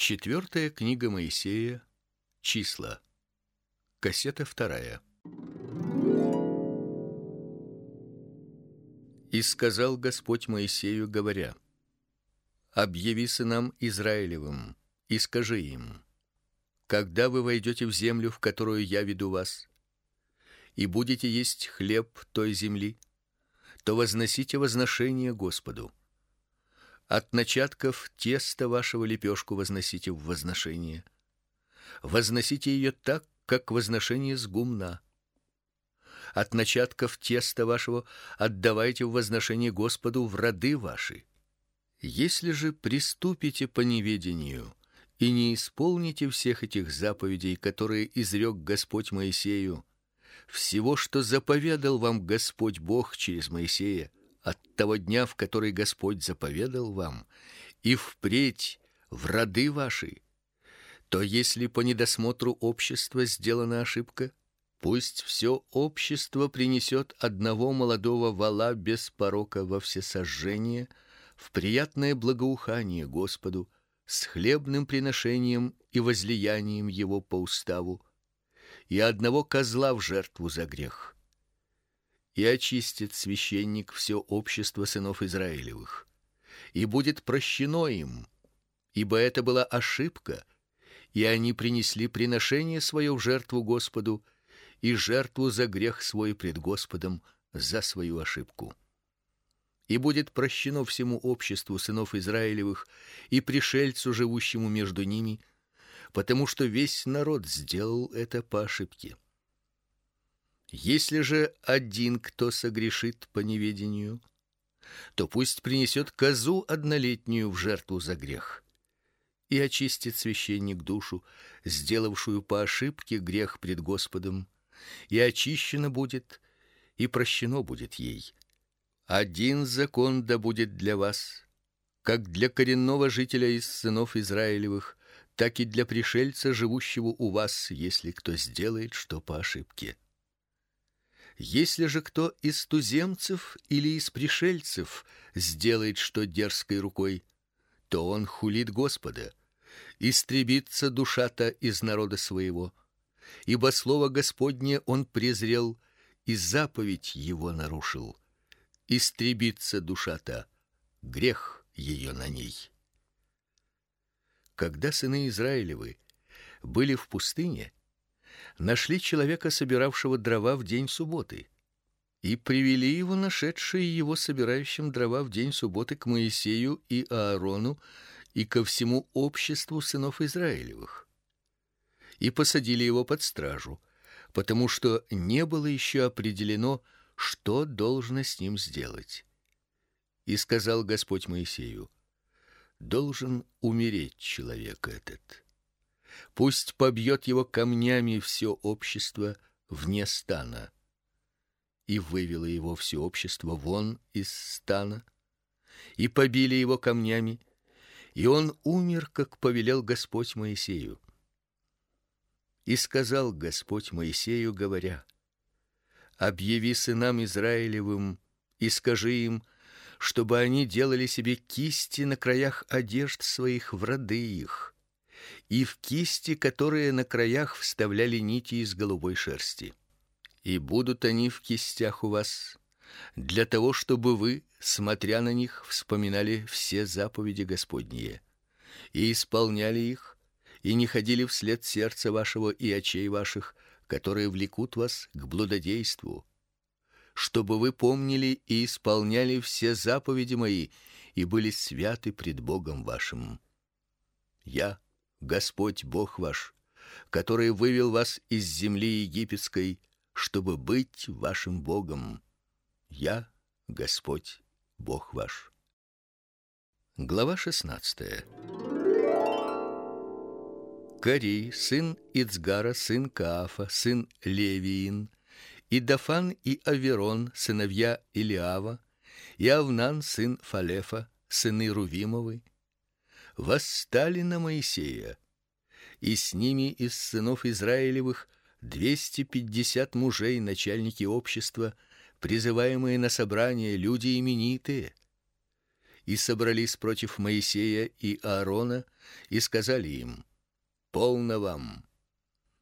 Четвертая книга Моисея. Числа. Кассета вторая. И сказал Господь Моисею, говоря: Объяви сынам Израилевым и скажи им: Когда вы войдете в землю, в которую я веду вас, и будете есть хлеб той земли, то возносите возношение Господу от начатков теста вашего лепешку возносите в возношение. Возносите ее так, как возношение с гумна. От начатков теста вашего отдавайте в возношение Господу в роды ваши. Если же приступите по неведению и не исполните всех этих заповедей, которые изрек Господь Моисею, всего, что заповедал вам Господь Бог через Моисея, от того дня, в который Господь заповедал вам, и впредь в роды ваши, то если по недосмотру общества сделана ошибка, пусть все общество принесет одного молодого вола без порока во всесожжение, в приятное благоухание Господу, с хлебным приношением и возлиянием его по уставу, и одного козла в жертву за грех и очистит священник все общество сынов Израилевых, и будет прощено им, ибо это была ошибка, и они принесли приношение свое в жертву Господу и жертву за грех свой пред Господом за свою ошибку. И будет прощено всему обществу сынов Израилевых и пришельцу, живущему между ними, потому что весь народ сделал это по ошибке. Если же один кто согрешит по неведению, то пусть принесет козу однолетнюю в жертву за грех. И очистит священник душу, сделавшую по ошибке грех пред Господом, и очищена будет, и прощено будет ей. Один закон да будет для вас, как для коренного жителя из сынов Израилевых, так и для пришельца, живущего у вас, если кто сделает что по ошибке. Если же кто из туземцев или из пришельцев сделает что дерзкой рукой, то он хулит Господа, истребится душа-то из народа своего, ибо слово Господне он презрел и заповедь его нарушил. Истребится душа-то, грех ее на ней. Когда сыны Израилевы были в пустыне, нашли человека, собиравшего дрова в день субботы, и привели его нашедшие его собирающим дрова в день субботы к Моисею и Аарону и ко всему обществу сынов Израилевых. И посадили его под стражу, потому что не было еще определено, что должно с ним сделать. И сказал Господь Моисею: должен умереть человек этот Пусть побьет его камнями все общество вне стана. И вывело его все общество вон из стана, и побили его камнями, и он умер, как повелел Господь Моисею. И сказал Господь Моисею, говоря: Объяви сынам Израилевым и скажи им, чтобы они делали себе кисти на краях одежд своих в роды их и в кисти, которые на краях вставляли нити из голубой шерсти. И будут они в кистях у вас для того, чтобы вы, смотря на них, вспоминали все заповеди Господние и исполняли их, и не ходили вслед сердца вашего и очей ваших, которые влекут вас к блудодейству, чтобы вы помнили и исполняли все заповеди мои и были святы пред Богом вашим. Я Господь Бог ваш, который вывел вас из земли египетской, чтобы быть вашим Богом. Я Господь Бог ваш. Глава 16. Кари, сын Ицгара, сын Каафа, сын Левиин, и Дафан и Аверон, сыновья Илиава, и Авнан, сын Фалефа, сыны Рувимовы, восстали на Моисея, и с ними из сынов Израилевых двести пятьдесят мужей, начальники общества, призываемые на собрание люди именитые. и собрались против Моисея и Аарона и сказали им: Полно вам.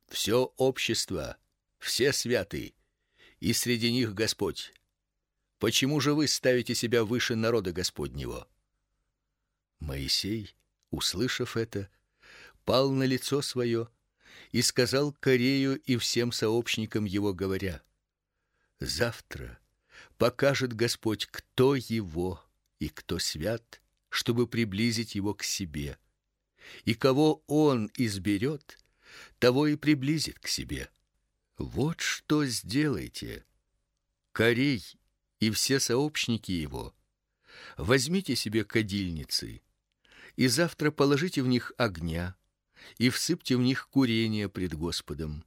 Все общество, все святы, и среди них Господь. Почему же вы ставите себя выше народа Господнего? Моисей, услышав это, пал на лицо свое и сказал Корею и всем сообщникам его, говоря: Завтра покажет Господь, кто его и кто свят, чтобы приблизить его к себе. И кого он изберет, того и приблизит к себе. Вот что сделайте. Корей и все сообщники его, возьмите себе кадильницы и завтра положите в них огня и всыпьте в них курение пред Господом.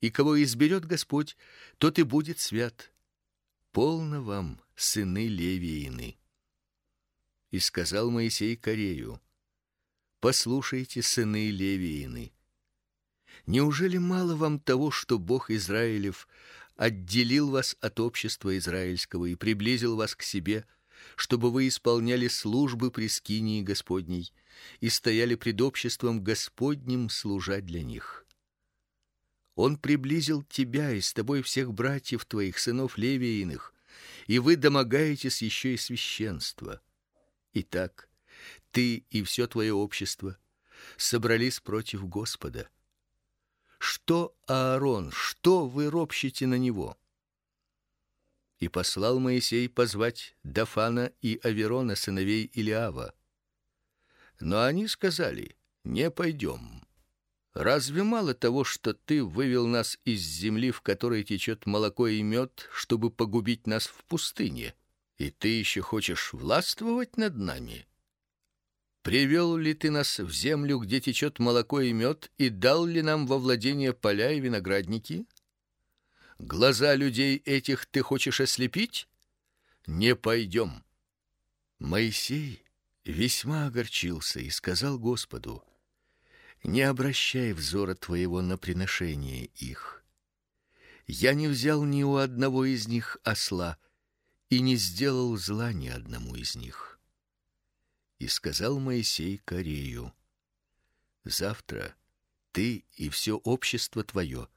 И кого изберет Господь, тот и будет свят. Полно вам, сыны Левиины. И сказал Моисей Корею: Послушайте, сыны Левиины, неужели мало вам того, что Бог Израилев отделил вас от общества израильского и приблизил вас к себе, чтобы вы исполняли службы при скинии Господней и стояли пред обществом Господним, служа для них? Он приблизил тебя и с тобой всех братьев твоих, сынов Левииных, и вы домогаетесь еще и священства. Итак, ты и все твое общество собрались против Господа. Что Аарон, что вы ропщите на него? И послал Моисей позвать Дафана и Аверона сыновей Илиава. Но они сказали: не пойдем. Разве мало того, что ты вывел нас из земли, в которой течет молоко и мед, чтобы погубить нас в пустыне, и ты еще хочешь властвовать над нами? Привел ли ты нас в землю, где течет молоко и мед, и дал ли нам во владение поля и виноградники? Глаза людей этих ты хочешь ослепить? Не пойдем. Моисей весьма огорчился и сказал Господу: не обращай взора твоего на приношение их. Я не взял ни у одного из них осла и не сделал зла ни одному из них. И сказал Моисей Корею: Завтра ты и все общество твое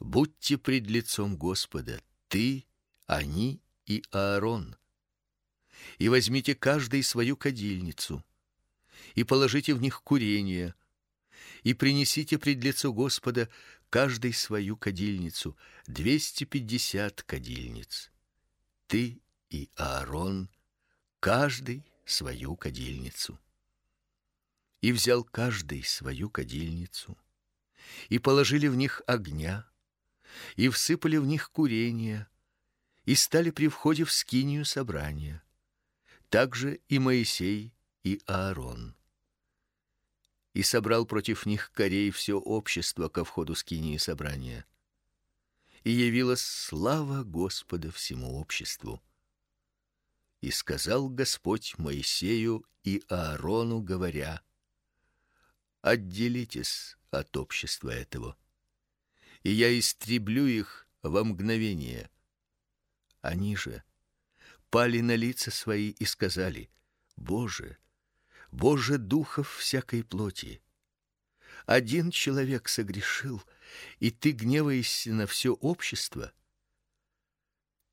будьте пред лицом Господа, ты, они и Аарон. И возьмите каждый свою кадильницу и положите в них курение и принесите пред лицо Господа каждый свою кадильницу, двести пятьдесят кадильниц. Ты и Аарон, каждый свою кадильницу. И взял каждый свою кадильницу, и положили в них огня, и всыпали в них курения, и стали при входе в скинию собрания. Также и Моисей и Аарон и собрал против них корей все общество ко входу скинии собрания. И явилась слава Господа всему обществу. И сказал Господь Моисею и Аарону, говоря: Отделитесь от общества этого, и я истреблю их во мгновение. Они же пали на лица свои и сказали: Боже, Боже духов всякой плоти, один человек согрешил, и ты гневаешься на все общество.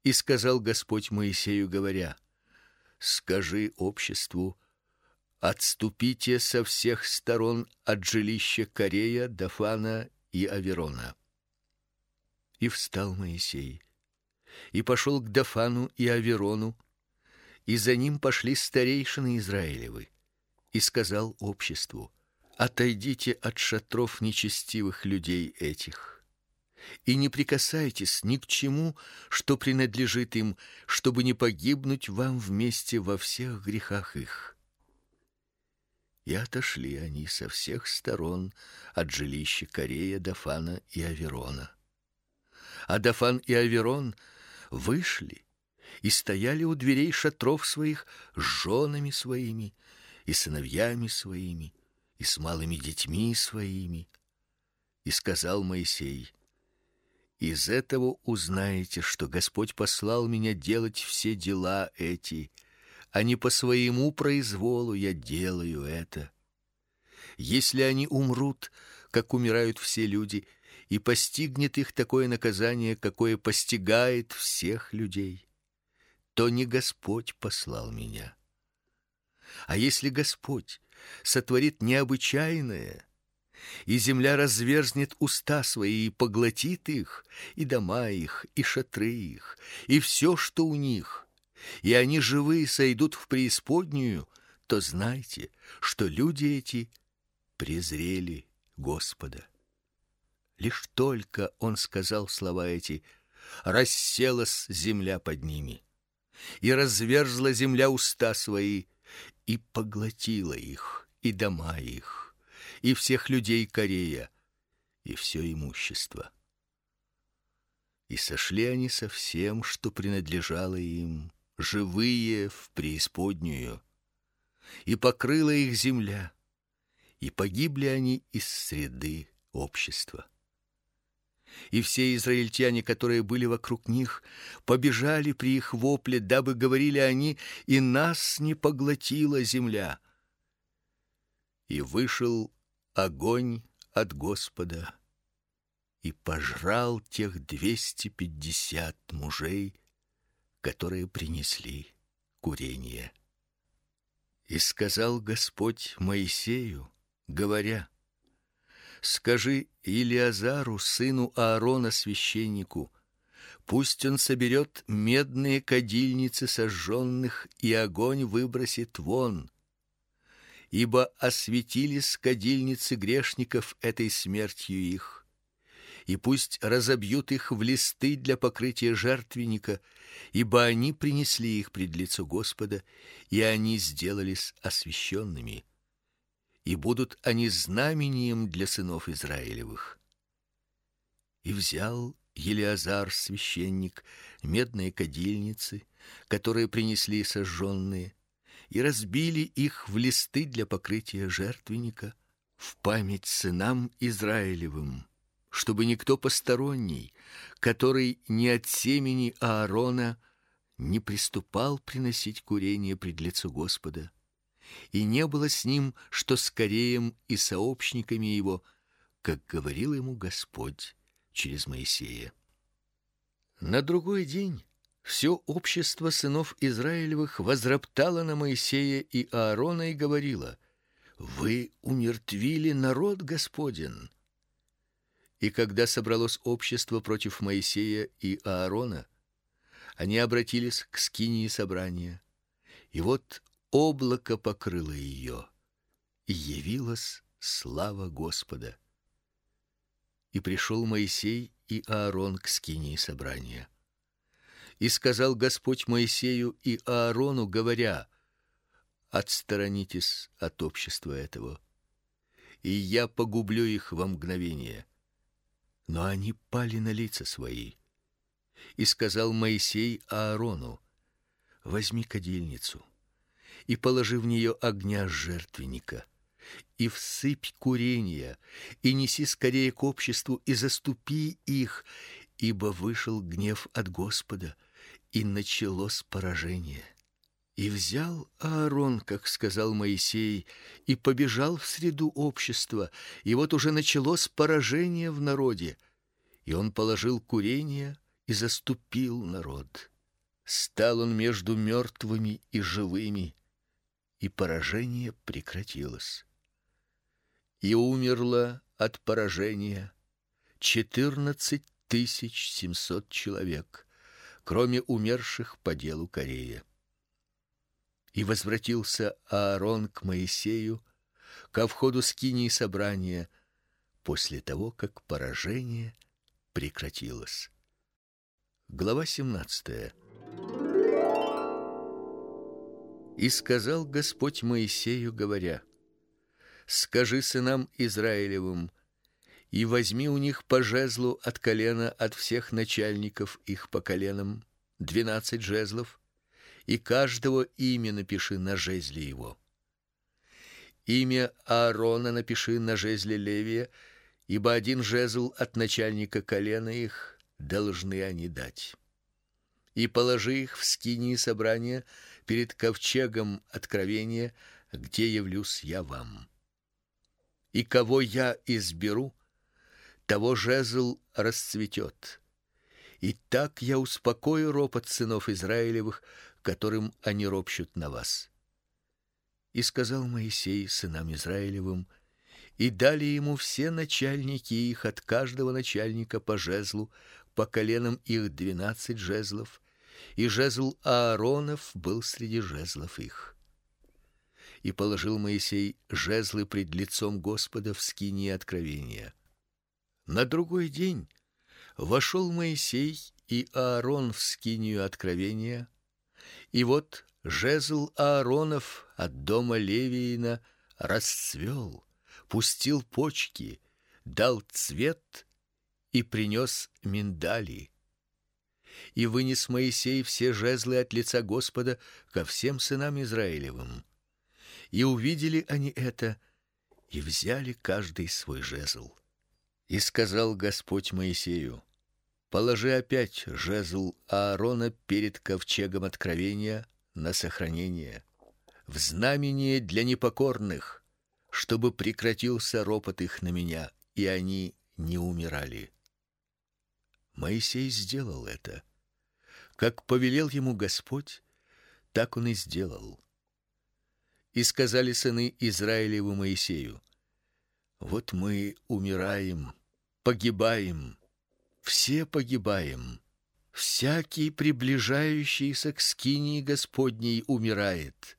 И сказал Господь Моисею, говоря: Скажи обществу: отступите со всех сторон от жилища Корея, Дафана и Аверона. И встал Моисей и пошел к Дафану и Аверону, и за ним пошли старейшины Израилевы и сказал обществу: Отойдите от шатров нечестивых людей этих и не прикасайтесь ни к чему, что принадлежит им, чтобы не погибнуть вам вместе во всех грехах их. И отошли они со всех сторон от жилища Корея, Дафана и Аверона. А Дафан и Аверон вышли и стояли у дверей шатров своих с женами своими и сыновьями своими, и с малыми детьми своими. И сказал Моисей: Из этого узнаете, что Господь послал меня делать все дела эти, а не по своему произволу я делаю это. Если они умрут, как умирают все люди, и постигнет их такое наказание, какое постигает всех людей, то не Господь послал меня. А если Господь сотворит необычайное, и земля разверзнет уста свои и поглотит их, и дома их, и шатры их, и все, что у них, и они живые сойдут в преисподнюю, то знайте, что люди эти презрели Господа. Лишь только он сказал слова эти, расселась земля под ними, и разверзла земля уста свои, и поглотила их, и дома их, и всех людей Корея, и все имущество. И сошли они со всем, что принадлежало им, живые в преисподнюю, и покрыла их земля, и погибли они из среды общества. И все израильтяне, которые были вокруг них, побежали при их вопле, дабы говорили они, и нас не поглотила земля. И вышел огонь от Господа и пожрал тех двести пятьдесят мужей, которые принесли курение. И сказал Господь Моисею, говоря: Скажи Илиазару, сыну Аарона священнику, пусть он соберет медные кадильницы сожженных и огонь выбросит вон, ибо осветились кадильницы грешников этой смертью их. И пусть разобьют их в листы для покрытия жертвенника, ибо они принесли их пред лицо Господа, и они сделались освященными и будут они знамением для сынов Израилевых. И взял Елиазар священник медные кадильницы, которые принесли сожженные, и разбили их в листы для покрытия жертвенника в память сынам Израилевым, чтобы никто посторонний, который не от семени Аарона, не приступал приносить курение пред лицо Господа и не было с ним, что с и сообщниками его, как говорил ему Господь через Моисея. На другой день все общество сынов Израилевых возроптало на Моисея и Аарона и говорило: Вы умертвили народ Господин. И когда собралось общество против Моисея и Аарона, они обратились к скинии собрания. И вот облако покрыло ее, и явилась слава Господа. И пришел Моисей и Аарон к скинии собрания. И сказал Господь Моисею и Аарону, говоря: Отсторонитесь от общества этого, и я погублю их во мгновение. Но они пали на лица свои. И сказал Моисей Аарону: Возьми кадильницу и положи в нее огня жертвенника, и всыпь курения, и неси скорее к обществу и заступи их, ибо вышел гнев от Господа, и началось поражение. И взял Аарон, как сказал Моисей, и побежал в среду общества, и вот уже началось поражение в народе. И он положил курение и заступил народ. Стал он между мертвыми и живыми, и поражение прекратилось. И умерло от поражения четырнадцать тысяч семьсот человек, кроме умерших по делу Корея. И возвратился Аарон к Моисею ко входу скинии собрания после того, как поражение прекратилось. Глава семнадцатая. И сказал Господь Моисею, говоря: Скажи сынам Израилевым: и возьми у них по жезлу от колена от всех начальников их по коленам двенадцать жезлов, и каждого имя напиши на жезле его. Имя Аарона напиши на жезле Левия, ибо один жезл от начальника колена их должны они дать. И положи их в скинии собрания перед ковчегом откровения, где явлюсь я вам. И кого я изберу, того жезл расцветет. И так я успокою ропот сынов Израилевых, которым они ропщут на вас. И сказал Моисей сынам Израилевым: и дали ему все начальники их от каждого начальника по жезлу, по коленам их двенадцать жезлов, и жезл Ааронов был среди жезлов их. И положил Моисей жезлы пред лицом Господа в скинии откровения. На другой день вошел Моисей и Аарон в скинию откровения, и вот жезл Ааронов от дома Левиина расцвел пустил почки, дал цвет и принес миндали. И вынес Моисей все жезлы от лица Господа ко всем сынам Израилевым. И увидели они это, и взяли каждый свой жезл. И сказал Господь Моисею: Положи опять жезл Аарона перед ковчегом откровения на сохранение, в знамение для непокорных, чтобы прекратился ропот их на меня, и они не умирали. Моисей сделал это. Как повелел ему Господь, так он и сделал. И сказали сыны Израилеву Моисею: Вот мы умираем, погибаем, все погибаем. Всякий приближающийся к скинии Господней умирает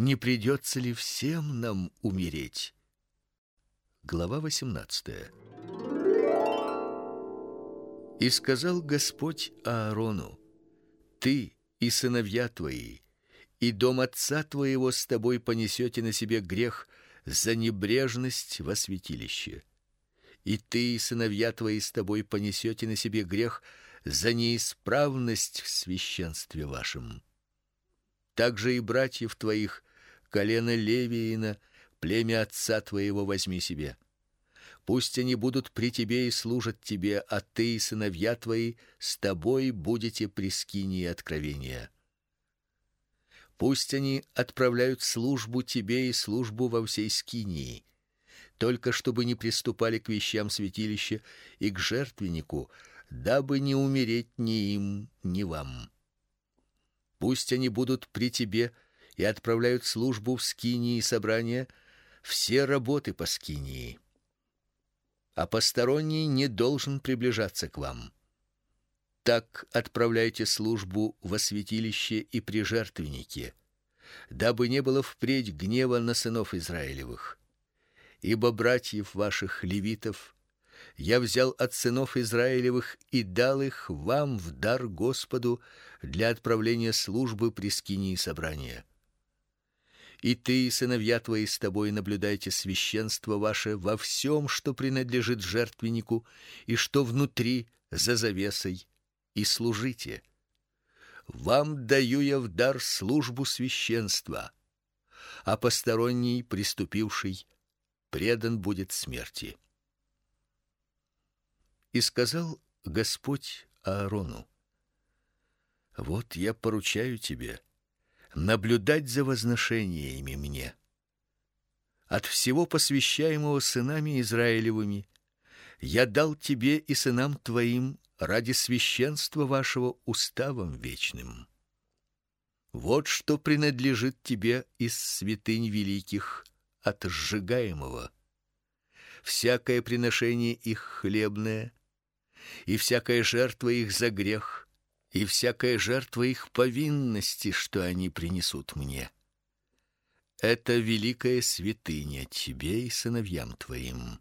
не придется ли всем нам умереть? Глава 18. И сказал Господь Аарону: Ты и сыновья твои и дом отца твоего с тобой понесете на себе грех за небрежность во святилище. И ты и сыновья твои с тобой понесете на себе грех за неисправность в священстве вашем также и братьев твоих, колено Левиина, племя отца твоего возьми себе. Пусть они будут при тебе и служат тебе, а ты и сыновья твои с тобой будете при скинии откровения. Пусть они отправляют службу тебе и службу во всей скинии, только чтобы не приступали к вещам святилища и к жертвеннику, дабы не умереть ни им, ни вам. Пусть они будут при тебе и отправляют службу в скинии собрания, все работы по скинии. А посторонний не должен приближаться к вам. Так отправляйте службу во святилище и при жертвеннике, дабы не было впредь гнева на сынов Израилевых. Ибо братьев ваших левитов я взял от сынов Израилевых и дал их вам в дар Господу для отправления службы при скинии собрания. И ты сыновья твои с тобой наблюдайте священство ваше во всем, что принадлежит жертвеннику и что внутри за завесой, и служите. Вам даю я в дар службу священства, а посторонний, приступивший, предан будет смерти. И сказал Господь Аарону: Вот я поручаю тебе наблюдать за возношениями мне. От всего посвящаемого сынами Израилевыми я дал тебе и сынам твоим ради священства вашего уставом вечным. Вот что принадлежит тебе из святынь великих от сжигаемого. Всякое приношение их хлебное и всякая жертва их за грех, и всякая жертва их повинности, что они принесут мне. Это великая святыня тебе и сыновьям твоим.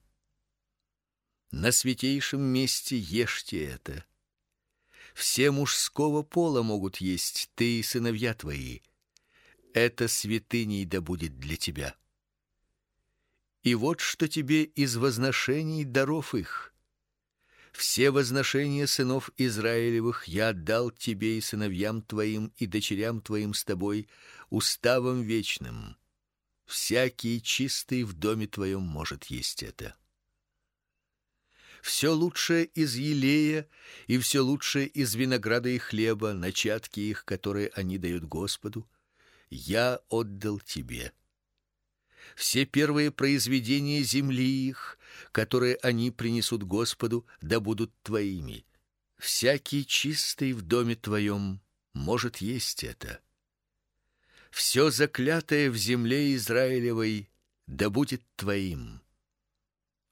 На святейшем месте ешьте это. Все мужского пола могут есть, ты и сыновья твои. Это святыней да будет для тебя. И вот что тебе из возношений даров их все возношения сынов Израилевых я отдал тебе и сыновьям твоим и дочерям твоим с тобой уставом вечным. Всякий чистый в доме твоем может есть это. Все лучшее из елея и все лучшее из винограда и хлеба, начатки их, которые они дают Господу, я отдал тебе. Все первые произведения земли их, которые они принесут Господу, да будут твоими. Всякий чистый в доме твоем может есть это. Все заклятое в земле Израилевой да будет твоим.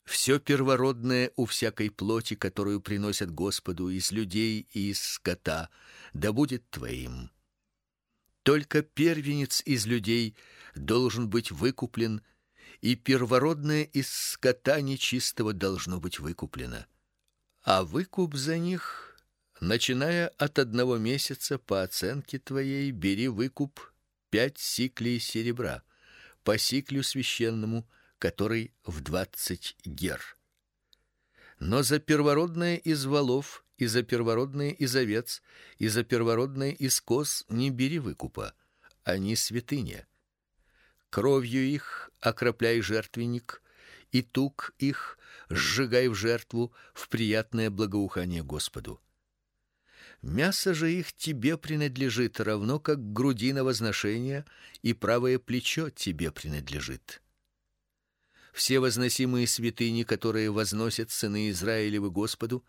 Все первородное у всякой плоти, которую приносят Господу из людей и из скота, да будет твоим. Только первенец из людей должен быть выкуплен, и первородное из скота нечистого должно быть выкуплено. А выкуп за них, начиная от одного месяца по оценке твоей, бери выкуп пять сиклей серебра, по сиклю священному, который в двадцать гер. Но за первородное из волов и за первородные из овец, и за первородные из коз не бери выкупа, они святыня. Кровью их окропляй жертвенник, и тук их сжигай в жертву в приятное благоухание Господу. Мясо же их тебе принадлежит, равно как грудина возношения и правое плечо тебе принадлежит все возносимые святыни, которые возносят сыны Израилевы Господу,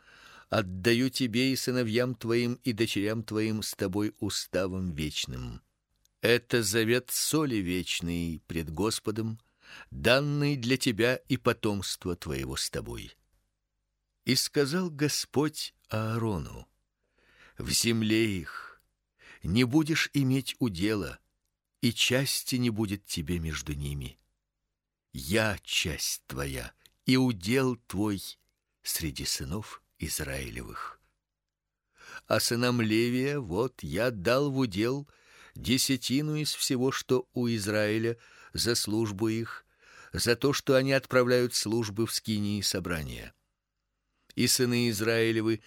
отдаю тебе и сыновьям твоим и дочерям твоим с тобой уставом вечным. Это завет соли вечный пред Господом, данный для тебя и потомства твоего с тобой. И сказал Господь Аарону: в земле их не будешь иметь удела, и части не будет тебе между ними. Я часть твоя и удел твой среди сынов Израилевых. А сынам Левия вот я дал в удел десятину из всего, что у Израиля за службу их, за то, что они отправляют службы в скинии собрания. И сыны Израилевы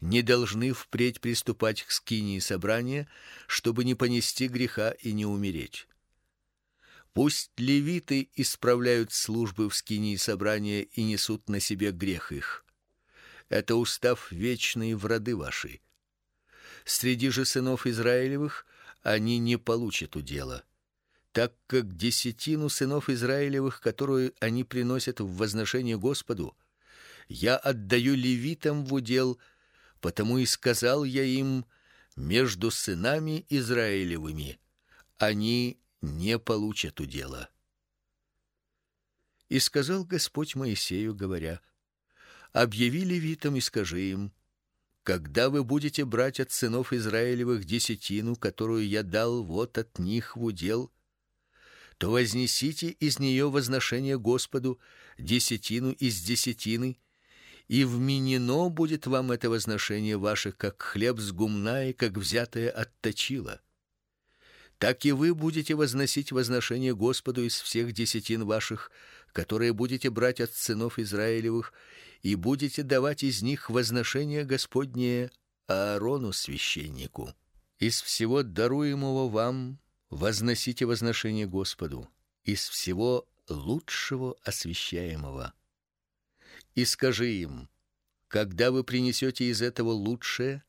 не должны впредь приступать к скинии собрания, чтобы не понести греха и не умереть. Пусть левиты исправляют службы в скинии собрания и несут на себе грех их. Это устав вечный в роды ваши. Среди же сынов Израилевых они не получат удела, так как десятину сынов Израилевых, которую они приносят в возношение Господу, я отдаю левитам в удел, потому и сказал я им между сынами Израилевыми они не получат удела. И сказал Господь Моисею, говоря: Объяви левитам и скажи им: когда вы будете брать от сынов Израилевых десятину, которую я дал вот от них в удел, то вознесите из нее возношение Господу десятину из десятины, и вменено будет вам это возношение ваше, как хлеб с гумна и как взятое от точила так и вы будете возносить возношение Господу из всех десятин ваших, которые будете брать от сынов Израилевых, и будете давать из них возношение Господнее Аарону священнику. Из всего даруемого вам возносите возношение Господу, из всего лучшего освящаемого. И скажи им: когда вы принесете из этого лучшее,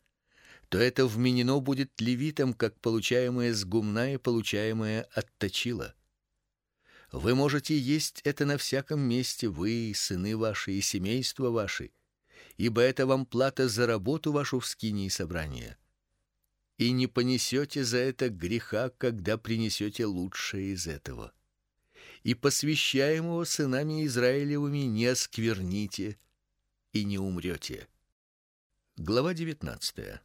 то это вменено будет левитам, как получаемое с гумна и получаемое от точила. Вы можете есть это на всяком месте, вы, сыны ваши и семейства ваши, ибо это вам плата за работу вашу в скинии собрания. И не понесете за это греха, когда принесете лучшее из этого. И посвящаемого сынами Израилевыми не оскверните и не умрете. Глава девятнадцатая.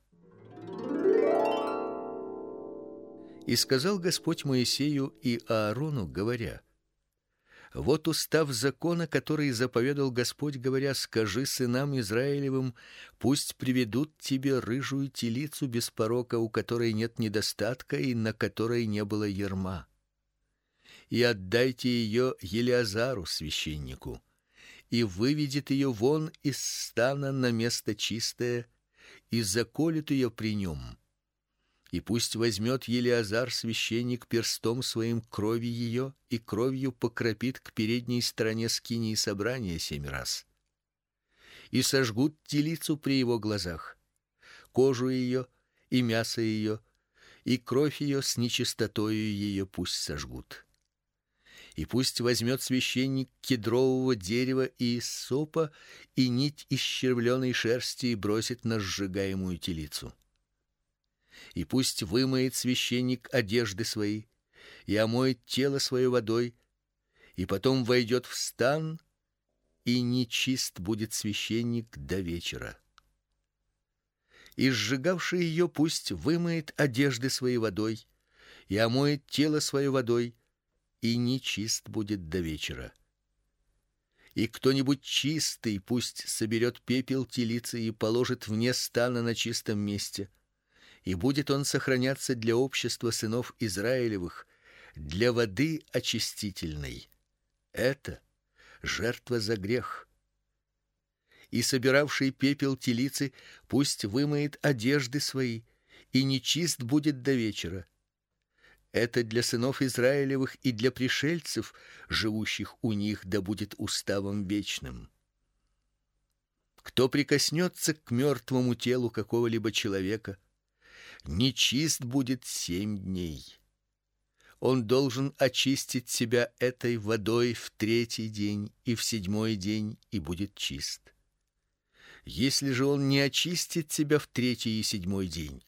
И сказал Господь Моисею и Аарону, говоря: Вот устав закона, который заповедал Господь, говоря: скажи сынам Израилевым, пусть приведут тебе рыжую телицу без порока, у которой нет недостатка и на которой не было ерма. И отдайте ее Елиазару священнику, и выведет ее вон из стана на место чистое и заколет ее при нем и пусть возьмет Елиазар священник перстом своим крови ее и кровью покропит к передней стороне скинии собрания семь раз. И сожгут телицу при его глазах, кожу ее и мясо ее, и кровь ее с нечистотою ее пусть сожгут. И пусть возьмет священник кедрового дерева и сопа и нить из червленой шерсти и бросит на сжигаемую телицу. И пусть вымоет священник одежды свои и омоет тело свое водой, и потом войдет в стан, и нечист будет священник до вечера и сжигавший ее пусть вымоет одежды свои водой и омоет тело свое водой, и нечист будет до вечера. И кто-нибудь чистый пусть соберет пепел телицы и положит вне стана на чистом месте, и будет он сохраняться для общества сынов Израилевых, для воды очистительной. Это жертва за грех и собиравший пепел телицы пусть вымоет одежды свои, и нечист будет до вечера. Это для сынов Израилевых и для пришельцев, живущих у них, да будет уставом вечным. Кто прикоснется к мертвому телу какого-либо человека, нечист будет семь дней. Он должен очистить себя этой водой в третий день и в седьмой день и будет чист. Если же он не очистит себя в третий и седьмой день,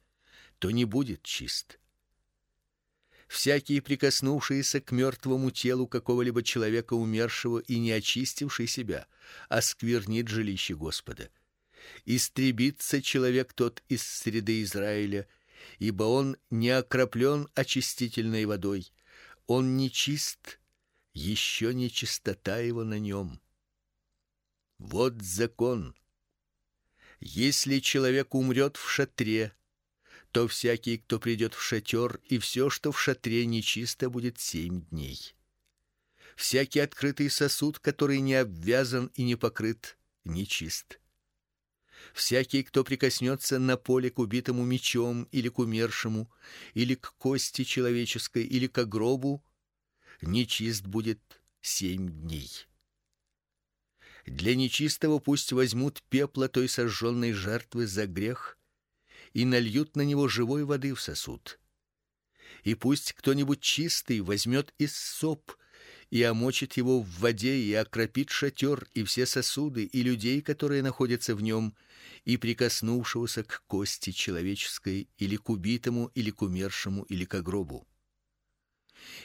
то не будет чист. Всякий прикоснувшийся к мертвому телу какого-либо человека умершего и не очистивший себя, осквернит жилище Господа. Истребится человек тот из среды Израиля, ибо он не окроплен очистительной водой, он не чист, еще не чистота его на нем. Вот закон если человек умрет в шатре, то всякий, кто придет в шатер, и все, что в шатре нечисто, будет семь дней. Всякий открытый сосуд, который не обвязан и не покрыт, нечист. Всякий, кто прикоснется на поле к убитому мечом или к умершему, или к кости человеческой, или к гробу, нечист будет семь дней. Для нечистого пусть возьмут пепла той сожженной жертвы за грех и нальют на него живой воды в сосуд. И пусть кто-нибудь чистый возьмет из соп и омочит его в воде и окропит шатер и все сосуды и людей, которые находятся в нем, и прикоснувшегося к кости человеческой или к убитому или к умершему или к гробу.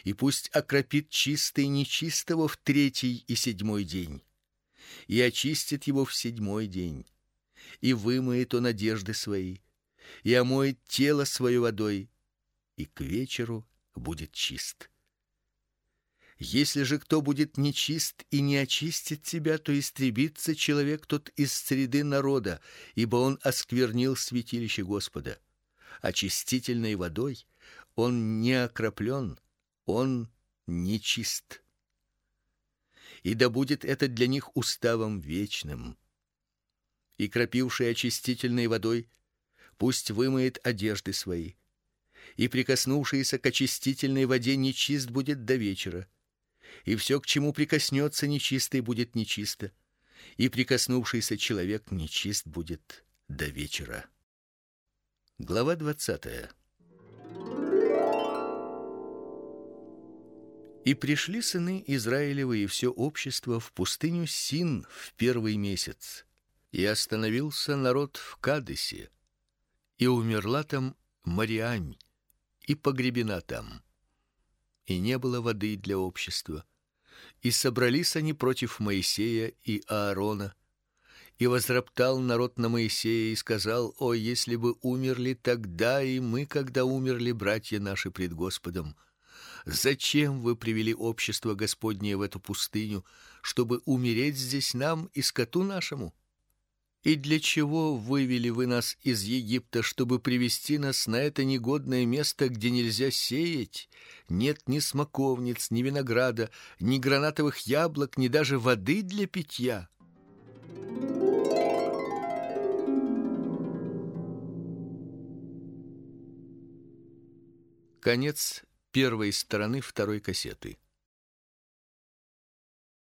И пусть окропит чистый нечистого в третий и седьмой день и очистит его в седьмой день, и вымоет он одежды свои, и омоет тело свое водой, и к вечеру будет чист. Если же кто будет нечист и не очистит себя, то истребится человек тот из среды народа, ибо он осквернил святилище Господа. Очистительной водой он не окроплен, он нечист и да будет это для них уставом вечным. И кропивший очистительной водой пусть вымоет одежды свои, и прикоснувшийся к очистительной воде нечист будет до вечера, и все, к чему прикоснется нечистый, будет нечисто, и прикоснувшийся человек нечист будет до вечера. Глава двадцатая. И пришли сыны Израилевы и все общество в пустыню Син в первый месяц. И остановился народ в Кадесе. И умерла там Мариань, и погребена там. И не было воды для общества. И собрались они против Моисея и Аарона. И возроптал народ на Моисея и сказал: "О, если бы умерли тогда и мы, когда умерли братья наши пред Господом!" Зачем вы привели общество Господнее в эту пустыню, чтобы умереть здесь нам и скоту нашему? И для чего вывели вы нас из Египта, чтобы привести нас на это негодное место, где нельзя сеять, нет ни смоковниц, ни винограда, ни гранатовых яблок, ни даже воды для питья? Конец первой стороны второй кассеты.